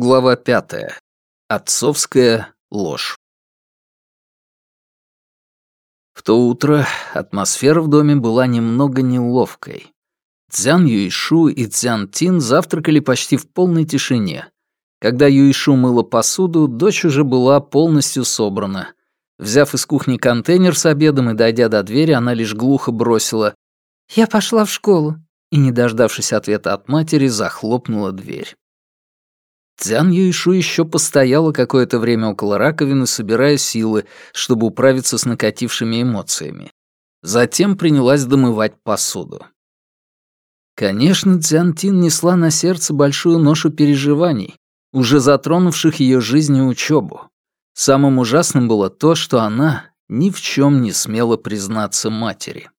Глава пятая. Отцовская ложь. В то утро атмосфера в доме была немного неловкой. Цзян Юишу и Цзян Тин завтракали почти в полной тишине. Когда Юишу мыла посуду, дочь уже была полностью собрана. Взяв из кухни контейнер с обедом и дойдя до двери, она лишь глухо бросила «Я пошла в школу» и, не дождавшись ответа от матери, захлопнула дверь. Цзян Юишу еще постояла какое-то время около раковины, собирая силы, чтобы управиться с накатившими эмоциями. Затем принялась домывать посуду. Конечно, Цзян Тин несла на сердце большую ношу переживаний, уже затронувших ее жизнь и учебу. Самым ужасным было то, что она ни в чем не смела признаться матери.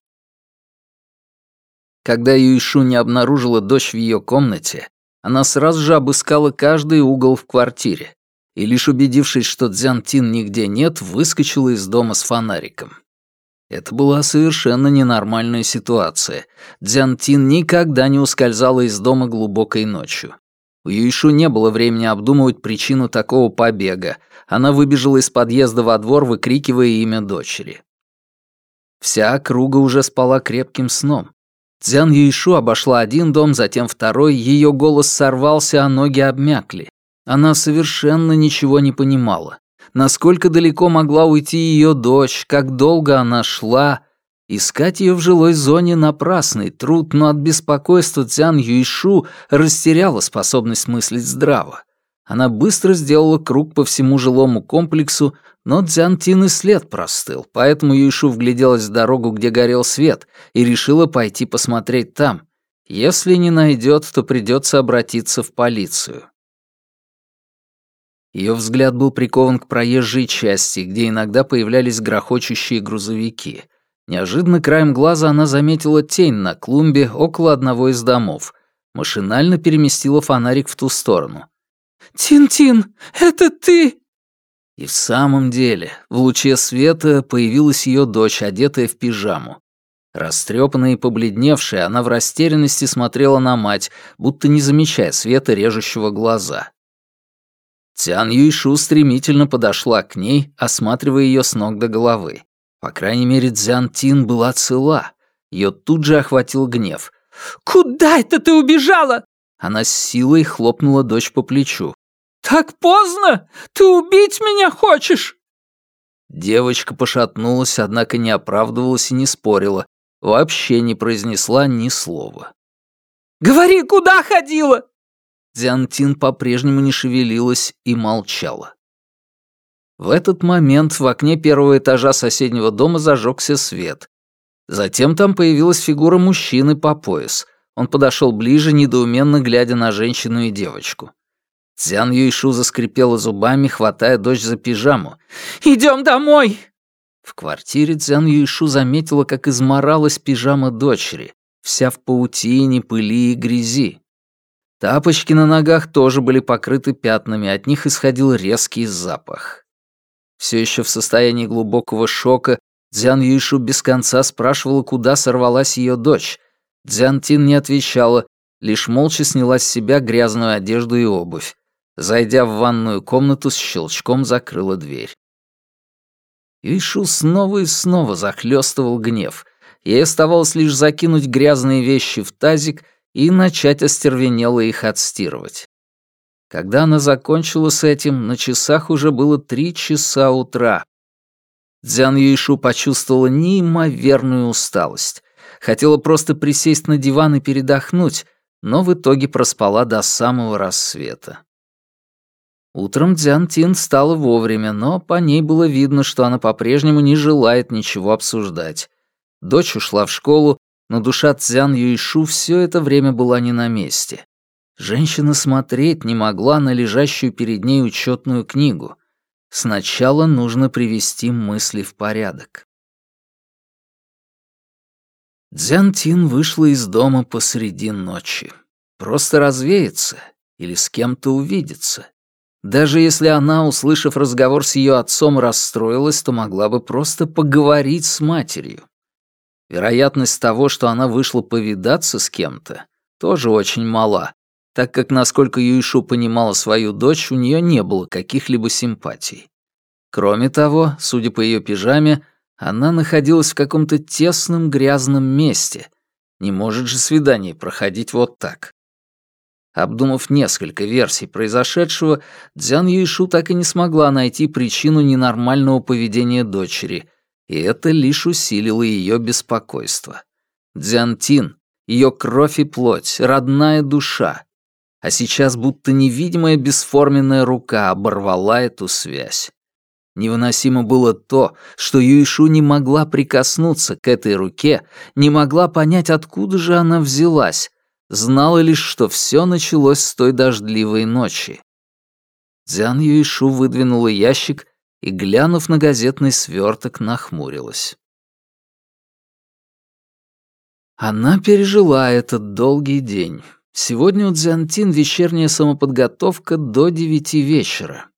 Когда Юишу не обнаружила дочь в ее комнате, она сразу же обыскала каждый угол в квартире и, лишь убедившись, что Дзян Тин нигде нет, выскочила из дома с фонариком. Это была совершенно ненормальная ситуация. Дзян Тин никогда не ускользала из дома глубокой ночью. У Юишу не было времени обдумывать причину такого побега. Она выбежала из подъезда во двор, выкрикивая имя дочери. Вся округа уже спала крепким сном. Цзян Юишу обошла один дом, затем второй, ее голос сорвался, а ноги обмякли. Она совершенно ничего не понимала. Насколько далеко могла уйти ее дочь, как долго она шла. Искать ее в жилой зоне — напрасный труд, но от беспокойства Цзян Юишу растеряла способность мыслить здраво. Она быстро сделала круг по всему жилому комплексу, но Дзянтин и след простыл, поэтому Юйшу вгляделась в дорогу, где горел свет, и решила пойти посмотреть там. Если не найдет, то придется обратиться в полицию. Ее взгляд был прикован к проезжей части, где иногда появлялись грохочущие грузовики. Неожиданно краем глаза она заметила тень на клумбе около одного из домов. Машинально переместила фонарик в ту сторону. «Тин-Тин, это ты!» И в самом деле, в луче света появилась ее дочь, одетая в пижаму. Растрепанная и побледневшая, она в растерянности смотрела на мать, будто не замечая света, режущего глаза. Цян Юйшу стремительно подошла к ней, осматривая ее с ног до головы. По крайней мере, Цзян Тин была цела. Ее тут же охватил гнев. «Куда это ты убежала?» Она с силой хлопнула дочь по плечу. «Так поздно? Ты убить меня хочешь?» Девочка пошатнулась, однако не оправдывалась и не спорила, вообще не произнесла ни слова. «Говори, куда ходила?» Дзянтин по-прежнему не шевелилась и молчала. В этот момент в окне первого этажа соседнего дома зажегся свет. Затем там появилась фигура мужчины по пояс. Он подошел ближе, недоуменно глядя на женщину и девочку. Цзян Юйшу заскрипела зубами, хватая дочь за пижаму. «Идем домой!» В квартире Цзян Юйшу заметила, как изморалась пижама дочери, вся в паутине, пыли и грязи. Тапочки на ногах тоже были покрыты пятнами, от них исходил резкий запах. Все еще в состоянии глубокого шока Дзян Юйшу без конца спрашивала, куда сорвалась ее дочь. Дзян Тин не отвечала, лишь молча сняла с себя грязную одежду и обувь. Зайдя в ванную комнату, с щелчком закрыла дверь. Юйшу снова и снова захлестывал гнев. Ей оставалось лишь закинуть грязные вещи в тазик и начать остервенело их отстирывать. Когда она закончила с этим, на часах уже было три часа утра. Дзян Юйшу почувствовала неимоверную усталость. Хотела просто присесть на диван и передохнуть, но в итоге проспала до самого рассвета. Утром Дзян Тин встала вовремя, но по ней было видно, что она по-прежнему не желает ничего обсуждать. Дочь ушла в школу, но душа Цзян Юишу все это время была не на месте. Женщина смотреть не могла на лежащую перед ней учетную книгу. Сначала нужно привести мысли в порядок. Дзян Тин вышла из дома посреди ночи. Просто развеяться или с кем-то увидеться. Даже если она, услышав разговор с ее отцом, расстроилась, то могла бы просто поговорить с матерью. Вероятность того, что она вышла повидаться с кем-то, тоже очень мала. так как, насколько Юйшу понимала свою дочь, у нее не было каких-либо симпатий. Кроме того, судя по ее пижаме, она находилась в каком-то тесном грязном месте. Не может же свидание проходить вот так. Обдумав несколько версий произошедшего, Дзян Юйшу так и не смогла найти причину ненормального поведения дочери, и это лишь усилило ее беспокойство. Дзян Тин, ее кровь и плоть, родная душа. А сейчас будто невидимая бесформенная рука оборвала эту связь. Невыносимо было то, что Юишу не могла прикоснуться к этой руке, не могла понять, откуда же она взялась, знала лишь, что все началось с той дождливой ночи. Дзян Юишу выдвинула ящик и, глянув на газетный сверток, нахмурилась. Она пережила этот долгий день. Сегодня у Дзянтин вечерняя самоподготовка до девяти вечера.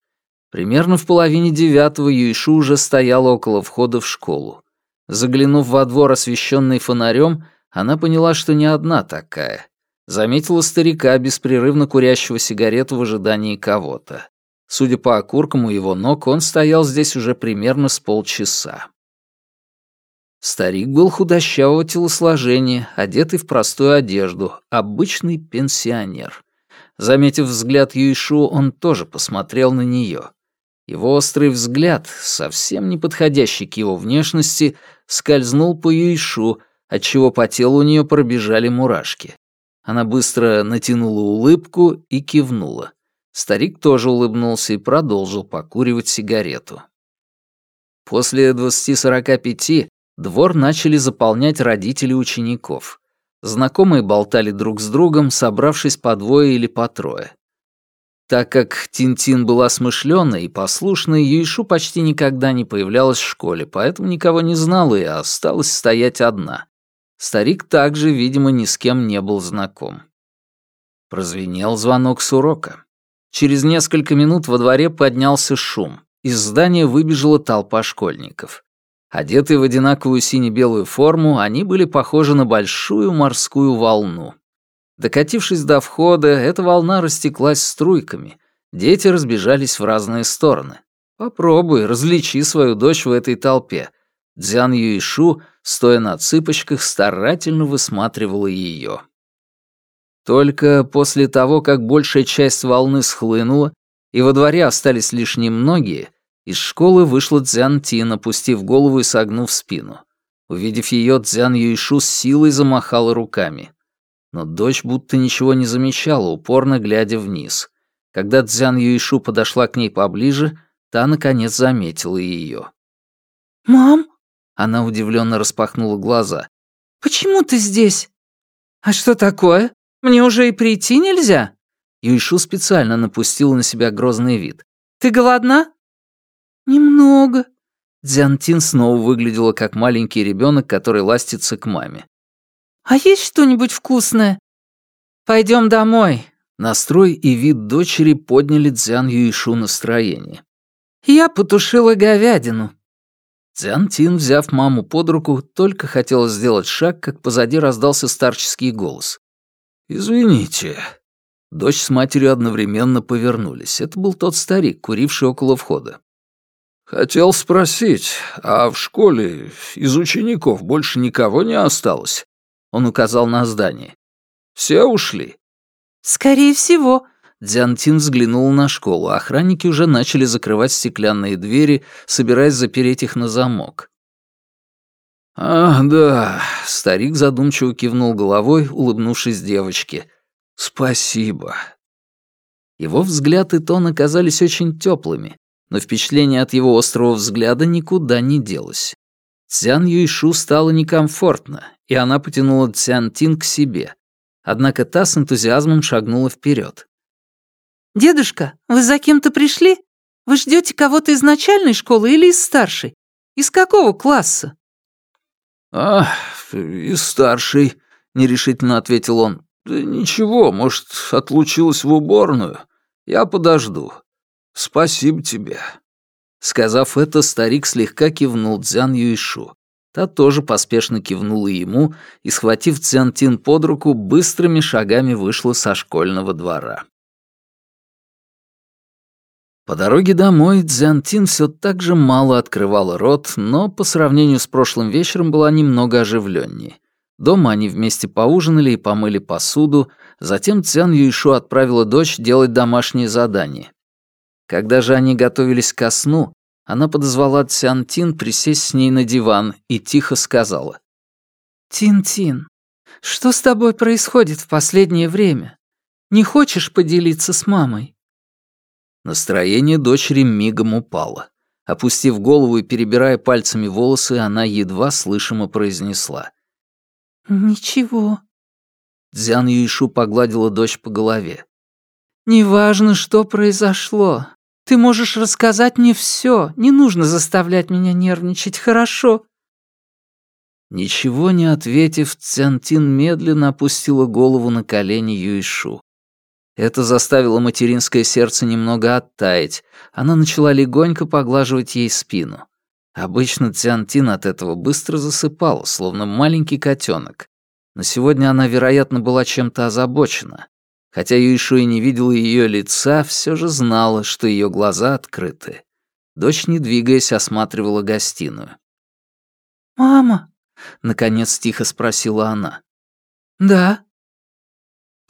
Примерно в половине девятого Юишу уже стояла около входа в школу. Заглянув во двор, освещенный фонарем, она поняла, что не одна такая. Заметила старика, беспрерывно курящего сигарету в ожидании кого-то. Судя по окуркам у его ног, он стоял здесь уже примерно с полчаса. Старик был худощавого телосложения, одетый в простую одежду, обычный пенсионер. Заметив взгляд Юишу, он тоже посмотрел на нее. Его острый взгляд, совсем не подходящий к его внешности, скользнул по Юишу, отчего по телу у нее пробежали мурашки. Она быстро натянула улыбку и кивнула. Старик тоже улыбнулся и продолжил покуривать сигарету. После 20-45 двор начали заполнять родители учеников. Знакомые болтали друг с другом, собравшись по двое или по трое. Так как Тинтин была смышленой и послушной, Юишу почти никогда не появлялась в школе, поэтому никого не знала и осталась стоять одна. Старик также, видимо, ни с кем не был знаком. Прозвенел звонок с урока. Через несколько минут во дворе поднялся шум. Из здания выбежала толпа школьников. Одетые в одинаковую сине-белую форму, они были похожи на большую морскую волну. Докатившись до входа, эта волна растеклась струйками. Дети разбежались в разные стороны. Попробуй, различи свою дочь в этой толпе. Дзян Юишу, стоя на цыпочках, старательно высматривала ее. Только после того, как большая часть волны схлынула, и во дворе остались лишь немногие, из школы вышла Дзян Тин, опустив голову и согнув спину. Увидев ее, Дзян Юишу с силой замахала руками но дочь будто ничего не замечала, упорно глядя вниз. Когда Цзян Юишу подошла к ней поближе, та, наконец, заметила ее. «Мам?» — она удивленно распахнула глаза. «Почему ты здесь?» «А что такое? Мне уже и прийти нельзя?» Юишу специально напустила на себя грозный вид. «Ты голодна?» «Немного». Дзянтин снова выглядела как маленький ребенок, который ластится к маме. «А есть что-нибудь вкусное?» «Пойдем домой». Настрой и вид дочери подняли Цзян Юишу настроение. «Я потушила говядину». Цзян Тин, взяв маму под руку, только хотела сделать шаг, как позади раздался старческий голос. «Извините». Дочь с матерью одновременно повернулись. Это был тот старик, куривший около входа. «Хотел спросить, а в школе из учеников больше никого не осталось?» Он указал на здание. «Все ушли?» «Скорее всего». Дзянтин взглянул на школу. Охранники уже начали закрывать стеклянные двери, собираясь запереть их на замок. «Ах, да», — старик задумчиво кивнул головой, улыбнувшись девочке. «Спасибо». Его взгляд и тон оказались очень теплыми, но впечатление от его острого взгляда никуда не делось. Цян Юйшу стало некомфортно, и она потянула Цян Тин к себе. Однако та с энтузиазмом шагнула вперед. «Дедушка, вы за кем-то пришли? Вы ждете кого-то из начальной школы или из старшей? Из какого класса?» «А, из старшей», — нерешительно ответил он. «Да ничего, может, отлучилась в уборную. Я подожду. Спасибо тебе». Сказав это, старик слегка кивнул Цзян Юйшу. Та тоже поспешно кивнула ему и, схватив Цзянтин под руку, быстрыми шагами вышла со школьного двора. По дороге домой Дзянтин все так же мало открывала рот, но по сравнению с прошлым вечером была немного оживленнее. Дома они вместе поужинали и помыли посуду, затем Цян Юйшу отправила дочь делать домашние задания. Когда же они готовились ко сну, она подозвала Цян Тин присесть с ней на диван и тихо сказала. «Тин-Тин, что с тобой происходит в последнее время? Не хочешь поделиться с мамой?» Настроение дочери мигом упало. Опустив голову и перебирая пальцами волосы, она едва слышимо произнесла. «Ничего». Дзян Юишу погладила дочь по голове. «Неважно, что произошло. Ты можешь рассказать мне все. Не нужно заставлять меня нервничать, хорошо?» Ничего не ответив, Цянтин медленно опустила голову на колени Юишу. Это заставило материнское сердце немного оттаять. Она начала легонько поглаживать ей спину. Обычно Цянтин от этого быстро засыпала, словно маленький котенок. Но сегодня она, вероятно, была чем-то озабочена. Хотя Юишу и не видела ее лица, все же знала, что ее глаза открыты. Дочь, не двигаясь, осматривала гостиную. «Мама?» — наконец тихо спросила она. «Да».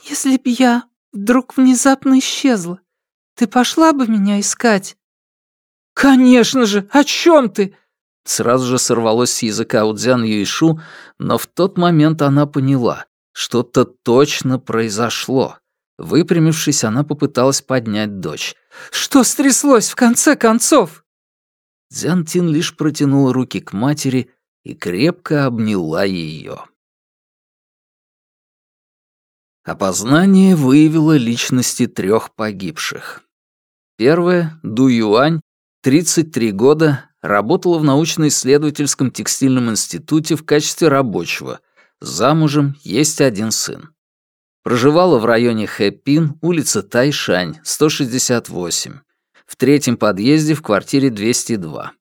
«Если б я вдруг внезапно исчезла, ты пошла бы меня искать?» «Конечно же! О чем ты?» Сразу же сорвалось с языка у Дзян Юишу, но в тот момент она поняла, что-то точно произошло. Выпрямившись, она попыталась поднять дочь. «Что стряслось в конце концов?» Дзян Тин лишь протянула руки к матери и крепко обняла ее. Опознание выявило личности трех погибших. Первая — Ду Юань, 33 года, работала в научно-исследовательском текстильном институте в качестве рабочего. Замужем, есть один сын. Проживала в районе Хэпин, улица Тайшань, 168, в третьем подъезде в квартире 202.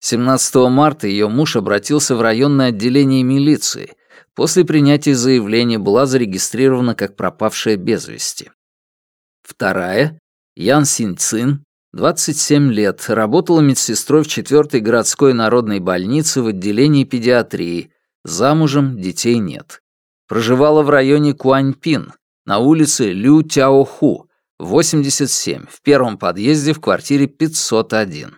17 марта ее муж обратился в районное отделение милиции. После принятия заявления была зарегистрирована как пропавшая без вести. Вторая — Ян Синь Цин, 27 лет, работала медсестрой в 4-й городской народной больнице в отделении педиатрии. Замужем, детей нет. Проживала в районе Куаньпин, на улице Лю Тяоху, 87, в первом подъезде в квартире 501.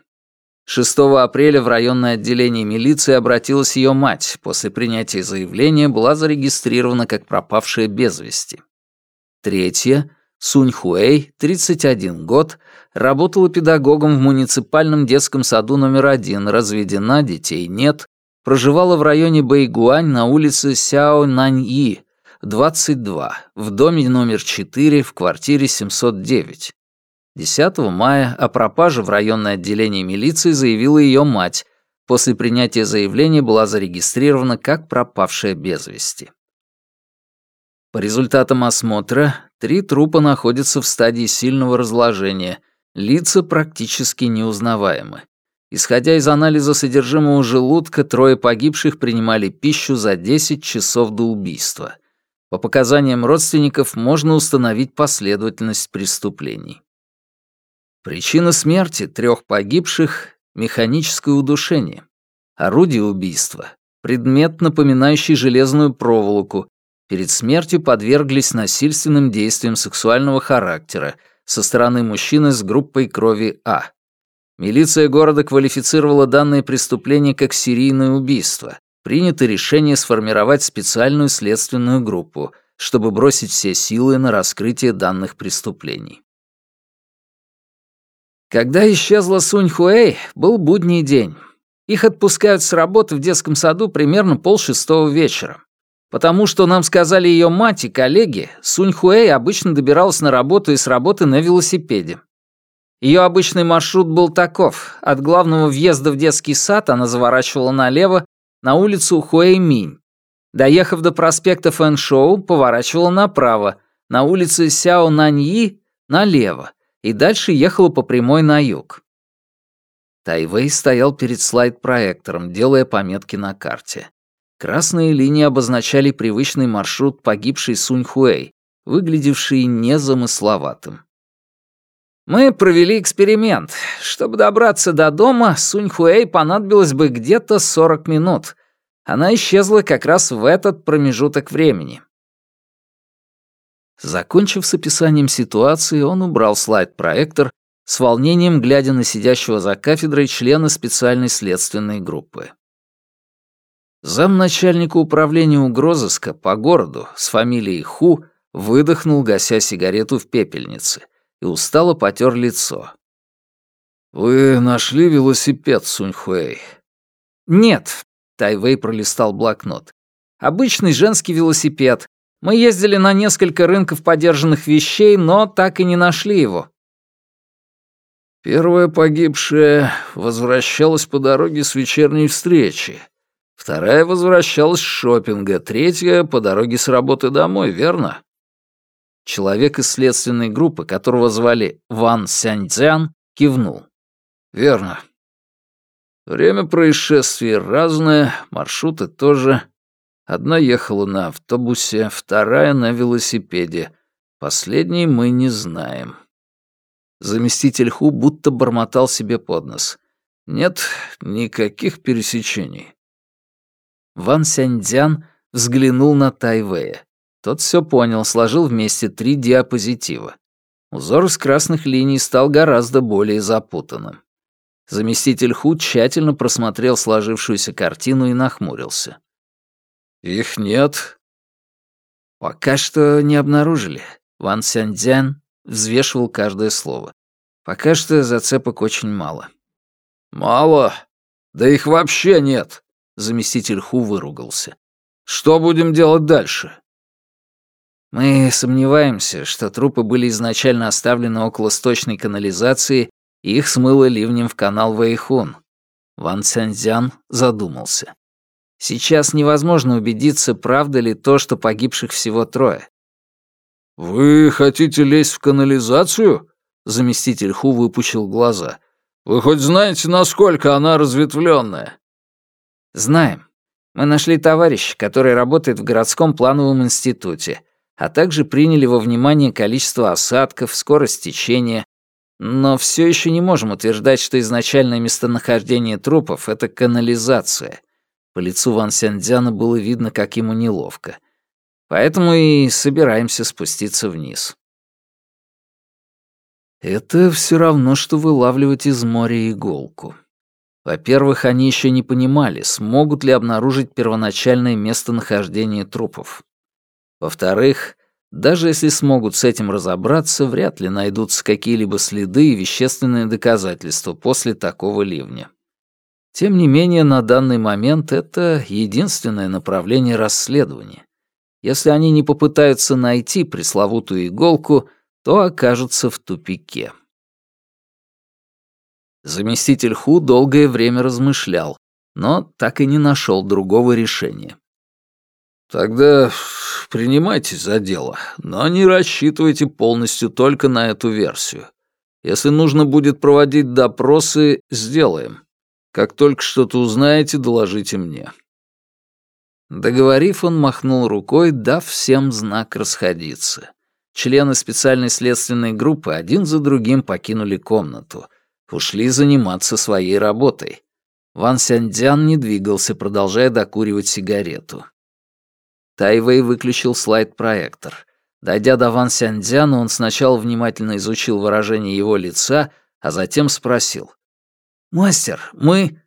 6 апреля в районное отделение милиции обратилась ее мать. После принятия заявления была зарегистрирована как пропавшая без вести. Третья Сунь Хуэй, 31 год, работала педагогом в муниципальном детском саду номер один, разведена, детей нет, проживала в районе Бэйгуань на улице Сяо Наньи, 22, в доме номер 4 в квартире 709. 10 мая о пропаже в районное отделение милиции заявила ее мать. После принятия заявления была зарегистрирована как пропавшая без вести. По результатам осмотра, три трупа находятся в стадии сильного разложения, лица практически неузнаваемы. Исходя из анализа содержимого желудка, трое погибших принимали пищу за 10 часов до убийства. По показаниям родственников можно установить последовательность преступлений. Причина смерти трех погибших — механическое удушение. Орудие убийства — предмет, напоминающий железную проволоку, перед смертью подверглись насильственным действиям сексуального характера со стороны мужчины с группой крови А. Милиция города квалифицировала данное преступление как серийное убийство. Принято решение сформировать специальную следственную группу, чтобы бросить все силы на раскрытие данных преступлений. Когда исчезла Сунь Хуэй, был будний день. Их отпускают с работы в детском саду примерно полшестого вечера. Потому что нам сказали ее мать и коллеги, Сунь Хуэй обычно добиралась на работу и с работы на велосипеде. Ее обычный маршрут был таков. От главного въезда в детский сад она заворачивала налево на улицу Хуэй-Минь. Доехав до проспекта Фэн-Шоу, поворачивала направо, на улице Сяо-Наньи налево, и дальше ехала по прямой на юг. Тайвей стоял перед слайд-проектором, делая пометки на карте. Красные линии обозначали привычный маршрут погибшей Сунь Хуэй, выглядевший незамысловатым. Мы провели эксперимент. Чтобы добраться до дома, Сунь Хуэй понадобилось бы где-то 40 минут. Она исчезла как раз в этот промежуток времени. Закончив с описанием ситуации, он убрал слайд-проектор, с волнением глядя на сидящего за кафедрой члена специальной следственной группы. Замначальника управления угрозыска по городу с фамилией Ху выдохнул, гася сигарету в пепельнице и устало потер лицо. «Вы нашли велосипед, Суньхуэй?» «Нет», — Тайвей пролистал блокнот. «Обычный женский велосипед. Мы ездили на несколько рынков подержанных вещей, но так и не нашли его». Первая погибшая возвращалась по дороге с вечерней встречи. Вторая возвращалась с шопинга, третья — по дороге с работы домой, верно? Человек из следственной группы, которого звали Ван Сяньцзян, кивнул. «Верно. Время происшествий разное, маршруты тоже. Одна ехала на автобусе, вторая — на велосипеде. Последней мы не знаем». Заместитель Ху будто бормотал себе под нос. «Нет никаких пересечений». Ван Сяньцзян взглянул на Тайвэя. Тот все понял, сложил вместе три диапозитива. Узор из красных линий стал гораздо более запутанным. Заместитель Ху тщательно просмотрел сложившуюся картину и нахмурился. «Их нет?» «Пока что не обнаружили». Ван Сяньцзян взвешивал каждое слово. «Пока что зацепок очень мало». «Мало? Да их вообще нет!» Заместитель Ху выругался. «Что будем делать дальше?» Мы сомневаемся, что трупы были изначально оставлены около сточной канализации, и их смыло ливнем в канал Вэйхун. Ван Цяньцзян задумался. Сейчас невозможно убедиться, правда ли то, что погибших всего трое. «Вы хотите лезть в канализацию?» Заместитель Ху выпучил глаза. «Вы хоть знаете, насколько она разветвленная?» «Знаем. Мы нашли товарища, который работает в городском плановом институте а также приняли во внимание количество осадков, скорость течения, но все еще не можем утверждать, что изначальное местонахождение трупов — это канализация. По лицу Ван Сяндзяна было видно, как ему неловко. Поэтому и собираемся спуститься вниз. Это все равно, что вылавливать из моря иголку. Во-первых, они еще не понимали, смогут ли обнаружить первоначальное местонахождение трупов. Во-вторых, даже если смогут с этим разобраться, вряд ли найдутся какие-либо следы и вещественные доказательства после такого ливня. Тем не менее, на данный момент это единственное направление расследования. Если они не попытаются найти пресловутую иголку, то окажутся в тупике. Заместитель Ху долгое время размышлял, но так и не нашел другого решения. Тогда принимайтесь за дело, но не рассчитывайте полностью только на эту версию. Если нужно будет проводить допросы, сделаем. Как только что-то узнаете, доложите мне». Договорив, он махнул рукой, дав всем знак расходиться. Члены специальной следственной группы один за другим покинули комнату. Ушли заниматься своей работой. Ван Сяньцзян не двигался, продолжая докуривать сигарету. Тайвей выключил слайд-проектор. Дойдя до Ван Сяньцзяна, он сначала внимательно изучил выражение его лица, а затем спросил. «Мастер, мы...»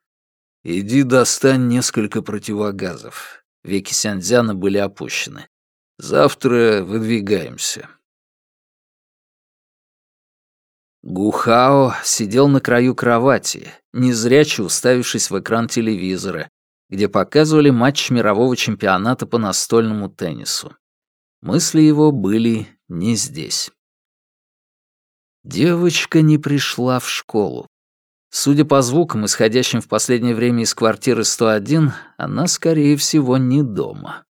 «Иди достань несколько противогазов». Веки Сяньцзяна были опущены. «Завтра выдвигаемся». Гухао сидел на краю кровати, незряче уставившись в экран телевизора, где показывали матч мирового чемпионата по настольному теннису. Мысли его были не здесь. Девочка не пришла в школу. Судя по звукам, исходящим в последнее время из квартиры 101, она, скорее всего, не дома.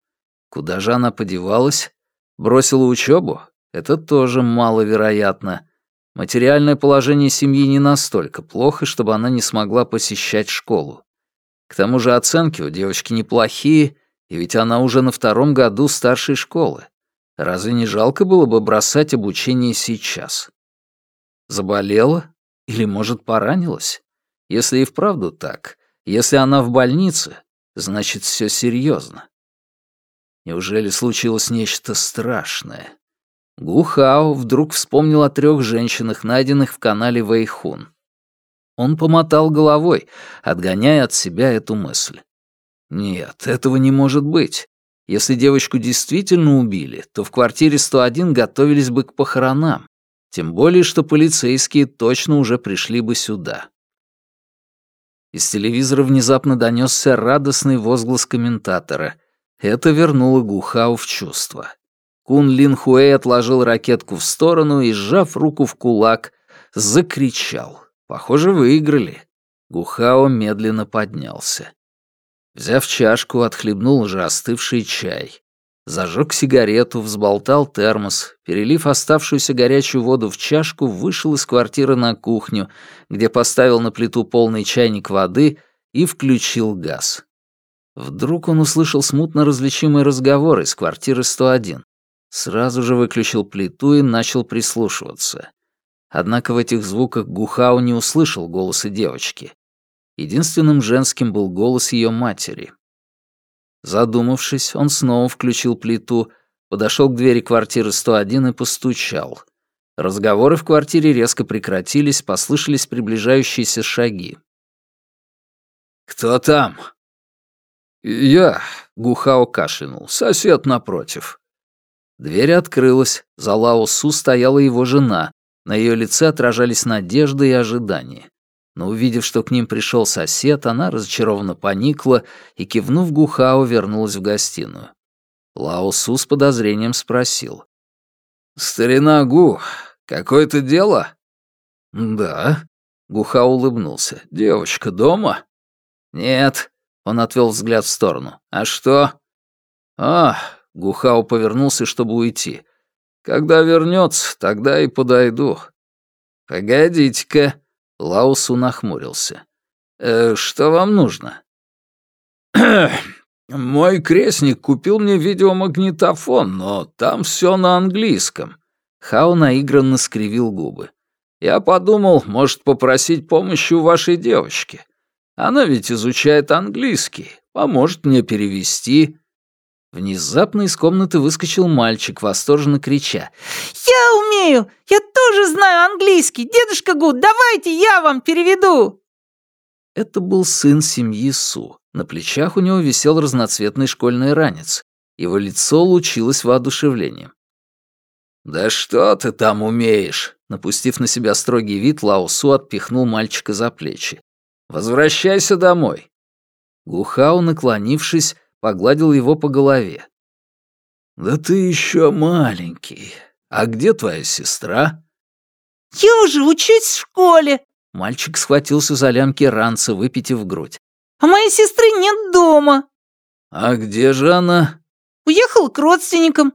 Куда же она подевалась? Бросила учебу? Это тоже маловероятно. Материальное положение семьи не настолько плохо, чтобы она не смогла посещать школу. К тому же оценки у девочки неплохие, и ведь она уже на втором году старшей школы. Разве не жалко было бы бросать обучение сейчас? Заболела? Или, может, поранилась? Если и вправду так, если она в больнице, значит, все серьезно. Неужели случилось нечто страшное? Гухао вдруг вспомнил о трех женщинах, найденных в канале Вэйхун. Он помотал головой, отгоняя от себя эту мысль. Нет, этого не может быть. Если девочку действительно убили, то в квартире 101 готовились бы к похоронам. Тем более, что полицейские точно уже пришли бы сюда. Из телевизора внезапно донесся радостный возглас комментатора. Это вернуло Гухау в чувство. Кун Лин Хуэй отложил ракетку в сторону и, сжав руку в кулак, закричал. Похоже, выиграли. Гухао медленно поднялся. Взяв чашку, отхлебнул уже остывший чай. Зажег сигарету, взболтал термос, перелив оставшуюся горячую воду в чашку, вышел из квартиры на кухню, где поставил на плиту полный чайник воды и включил газ. Вдруг он услышал смутно различимый разговор из квартиры 101. Сразу же выключил плиту и начал прислушиваться. Однако в этих звуках Гухау не услышал голоса девочки. Единственным женским был голос ее матери. Задумавшись, он снова включил плиту, подошел к двери квартиры 101 и постучал. Разговоры в квартире резко прекратились, послышались приближающиеся шаги. «Кто там?» «Я», — Гухао кашлянул, — «сосед напротив». Дверь открылась, за Лао Су стояла его жена, на ее лице отражались надежда и ожидание но увидев, что к ним пришел сосед, она разочарованно поникла и, кивнув Гухао, вернулась в гостиную. Лао Су с подозрением спросил. «Старина Гу, какое-то дело?» «Да». Гухао улыбнулся. «Девочка дома?» «Нет». Он отвел взгляд в сторону. «А что?» «А...» Гухао повернулся, чтобы уйти. «Когда вернется, тогда и подойду». «Погодите-ка», Лаусу нахмурился. «Э, «Что вам нужно?» «Мой крестник купил мне видеомагнитофон, но там все на английском». Хао наигранно скривил губы. «Я подумал, может, попросить помощи у вашей девочки. Она ведь изучает английский, поможет мне перевести». Внезапно из комнаты выскочил мальчик, восторженно крича. «Я умею! Я тоже знаю английский! Дедушка Гуд, давайте я вам переведу!» Это был сын семьи Су. На плечах у него висел разноцветный школьный ранец. Его лицо лучилось воодушевлением. «Да что ты там умеешь?» Напустив на себя строгий вид, Лао Су отпихнул мальчика за плечи. «Возвращайся домой». Гухао, наклонившись, погладил его по голове. «Да ты еще маленький. А где твоя сестра?» «Я уже учусь в школе». Мальчик схватился за лямки ранца, выпитив грудь. «А моей сестры нет дома». «А где же она?» «Уехала к родственникам».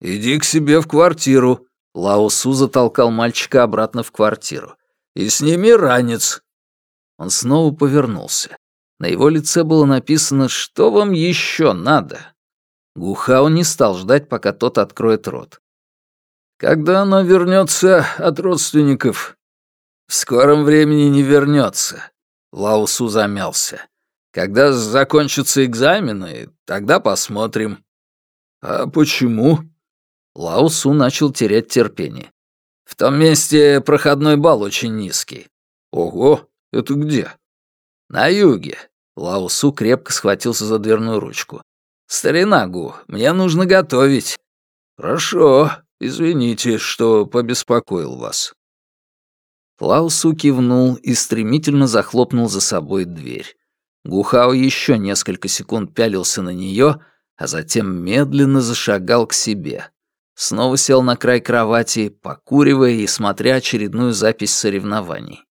«Иди к себе в квартиру». Лао Су затолкал мальчика обратно в квартиру. «И сними ранец». Он снова повернулся. На его лице было написано «Что вам еще надо?». Гухао не стал ждать, пока тот откроет рот. «Когда она вернется от родственников?» «В скором времени не вернется», — Лаусу замялся. «Когда закончатся экзамены, тогда посмотрим». «А почему?» Лаусу начал терять терпение. «В том месте проходной балл очень низкий». «Ого, это где?» «На юге». Лаусу крепко схватился за дверную ручку. «Старина Гу, мне нужно готовить». «Хорошо, извините, что побеспокоил вас». Лаусу кивнул и стремительно захлопнул за собой дверь. Гухао еще несколько секунд пялился на нее, а затем медленно зашагал к себе. Снова сел на край кровати, покуривая и смотря очередную запись соревнований.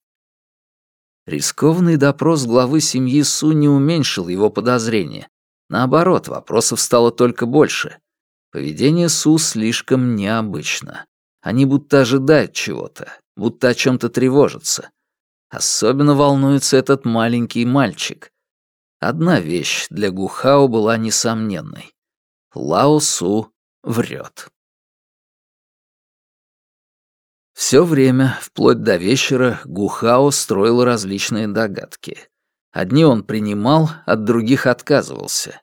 Рискованный допрос главы семьи Су не уменьшил его подозрения. Наоборот, вопросов стало только больше. Поведение Су слишком необычно. Они будто ожидают чего-то. будто о чем-то тревожится. Особенно волнуется этот маленький мальчик. Одна вещь для Гухао была несомненной. Лао Су врет. Все время, вплоть до вечера, Гухао строил различные догадки. Одни он принимал, от других отказывался.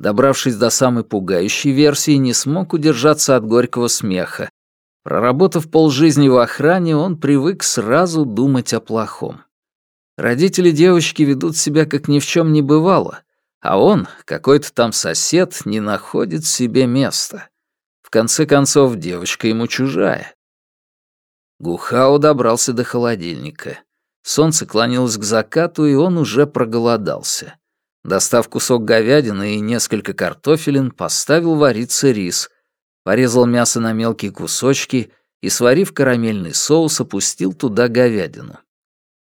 Добравшись до самой пугающей версии, не смог удержаться от горького смеха. Проработав полжизни в охране, он привык сразу думать о плохом. Родители девочки ведут себя как ни в чем не бывало, а он, какой-то там сосед, не находит себе места. В конце концов, девочка ему чужая. Гухао добрался до холодильника. Солнце клонилось к закату, и он уже проголодался. Достав кусок говядины и несколько картофелин, поставил вариться рис, порезал мясо на мелкие кусочки и, сварив карамельный соус, опустил туда говядину.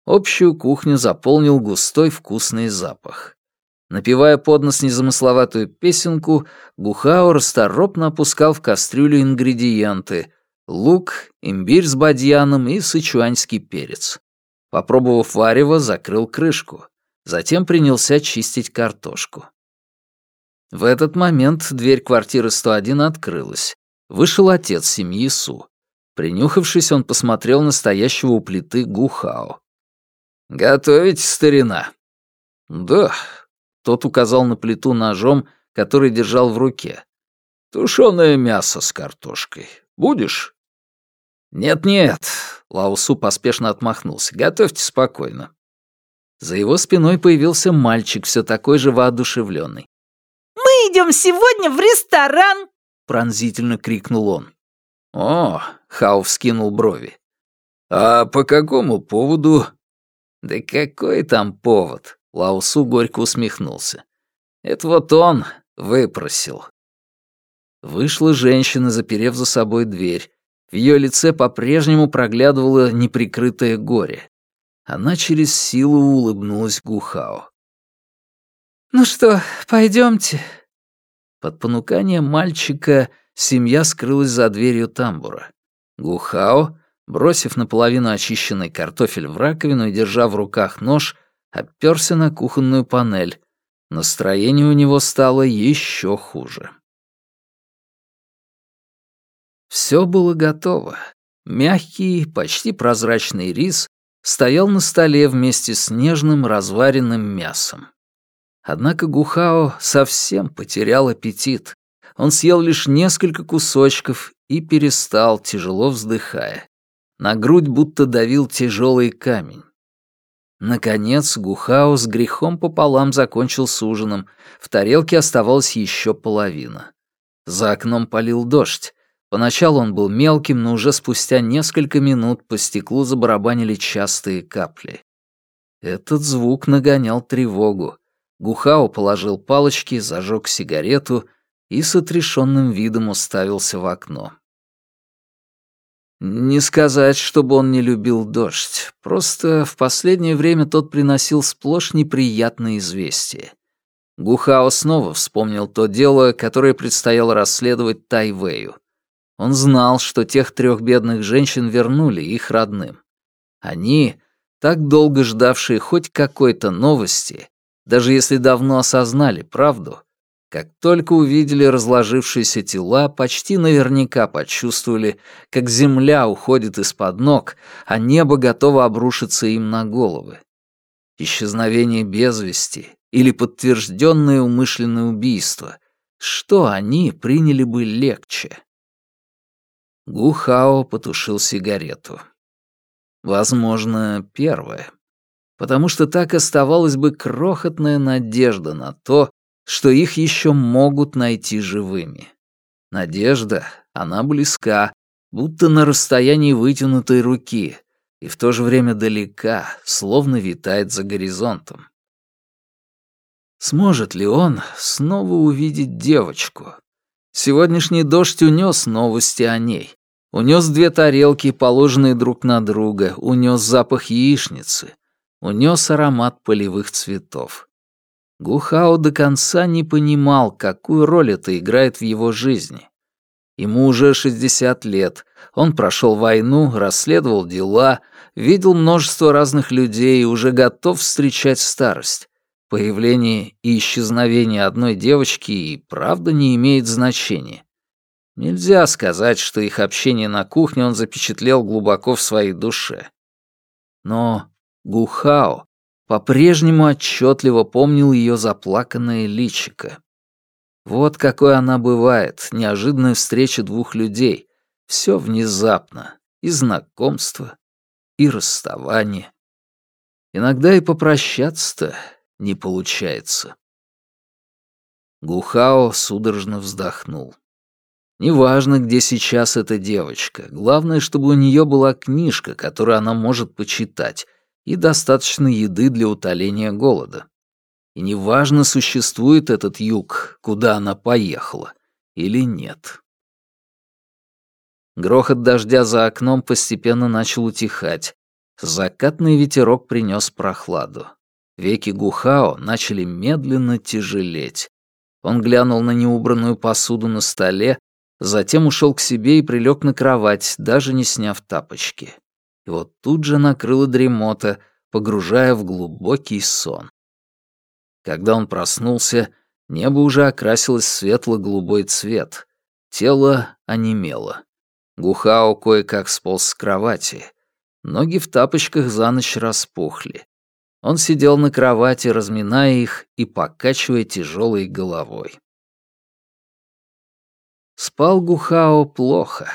Общую кухню заполнил густой вкусный запах. Напевая под нос незамысловатую песенку, Гухао расторопно опускал в кастрюлю ингредиенты — лук, имбирь с бадьяном и сычуаньский перец. Попробовав варево, закрыл крышку. Затем принялся чистить картошку. В этот момент дверь квартиры 101 открылась. Вышел отец семьи Су. Принюхавшись, он посмотрел на стоящего у плиты Гухао. «Готовить, старина?» «Да», — тот указал на плиту ножом, который держал в руке. «Тушёное мясо с картошкой. Будешь?» «Нет-нет», — Лаусу поспешно отмахнулся. «Готовьте спокойно». За его спиной появился мальчик, все такой же воодушевленный. «Мы идем сегодня в ресторан!» — пронзительно крикнул он. «О!» — Хау вскинул брови. «А по какому поводу?» «Да какой там повод?» — Лаусу горько усмехнулся. «Это вот он выпросил». Вышла женщина, заперев за собой дверь. В ее лице по-прежнему проглядывало неприкрытое горе. Она через силу улыбнулась Гухао. «Ну что, пойдемте. Под понуканием мальчика семья скрылась за дверью тамбура. Гухао, бросив наполовину очищенный картофель в раковину и держа в руках нож, оперся на кухонную панель. Настроение у него стало еще хуже. Все было готово. Мягкий, почти прозрачный рис стоял на столе вместе с нежным разваренным мясом. Однако Гухао совсем потерял аппетит. Он съел лишь несколько кусочков и перестал, тяжело вздыхая. На грудь будто давил тяжелый камень. Наконец Гухао с грехом пополам закончил с ужином. В тарелке оставалась еще половина. За окном полил дождь. Поначалу он был мелким, но уже спустя несколько минут по стеклу забарабанили частые капли. Этот звук нагонял тревогу. Гухао положил палочки, зажег сигарету и с отрешенным видом уставился в окно. Не сказать, чтобы он не любил дождь, просто в последнее время тот приносил сплошь неприятные известия. Гухао снова вспомнил то дело, которое предстояло расследовать Тайвэю. Он знал, что тех трех бедных женщин вернули их родным. Они, так долго ждавшие хоть какой-то новости, даже если давно осознали правду, как только увидели разложившиеся тела, почти наверняка почувствовали, как земля уходит из-под ног, а небо готово обрушиться им на головы. Исчезновение без вести или подтвержденное умышленное убийство, что они приняли бы легче. Гухао потушил сигарету. Возможно, первое. Потому что так оставалась бы крохотная надежда на то, что их еще могут найти живыми. Надежда, она близка, будто на расстоянии вытянутой руки, и в то же время далека, словно витает за горизонтом. Сможет ли он снова увидеть девочку? Сегодняшний дождь унес новости о ней. Унес две тарелки, положенные друг на друга, унес запах яичницы, унес аромат полевых цветов. Гухао до конца не понимал, какую роль это играет в его жизни. Ему уже 60 лет. Он прошел войну, расследовал дела, видел множество разных людей и уже готов встречать старость. Появление и исчезновение одной девочки и правда не имеет значения. Нельзя сказать, что их общение на кухне он запечатлел глубоко в своей душе. Но Гухао по-прежнему отчетливо помнил ее заплаканное личико. Вот какой она бывает, неожиданная встреча двух людей. Все внезапно. И знакомство, и расставание. Иногда и попрощаться-то не получается. Гухао судорожно вздохнул. Неважно, где сейчас эта девочка. Главное, чтобы у нее была книжка, которую она может почитать, и достаточно еды для утоления голода. И неважно, существует этот юг, куда она поехала, или нет. Грохот дождя за окном постепенно начал утихать. Закатный ветерок принес прохладу. Веки Гухао начали медленно тяжелеть. Он глянул на неубранную посуду на столе, затем ушел к себе и прилег на кровать, даже не сняв тапочки. И вот тут же накрыла дремота, погружая в глубокий сон. Когда он проснулся, небо уже окрасилось светло-голубой цвет. Тело онемело. Гухао кое-как сполз с кровати. Ноги в тапочках за ночь распухли. Он сидел на кровати, разминая их и покачивая тяжелой головой. Спал Гухао плохо,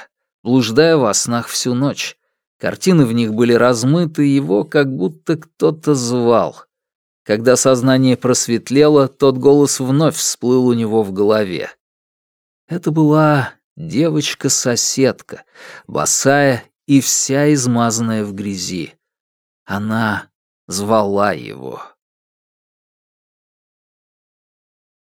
блуждая во снах всю ночь. Картины в них были размыты, его как будто кто-то звал. Когда сознание просветлело, тот голос вновь всплыл у него в голове. Это была девочка-соседка, босая и вся измазанная в грязи. Она звала его.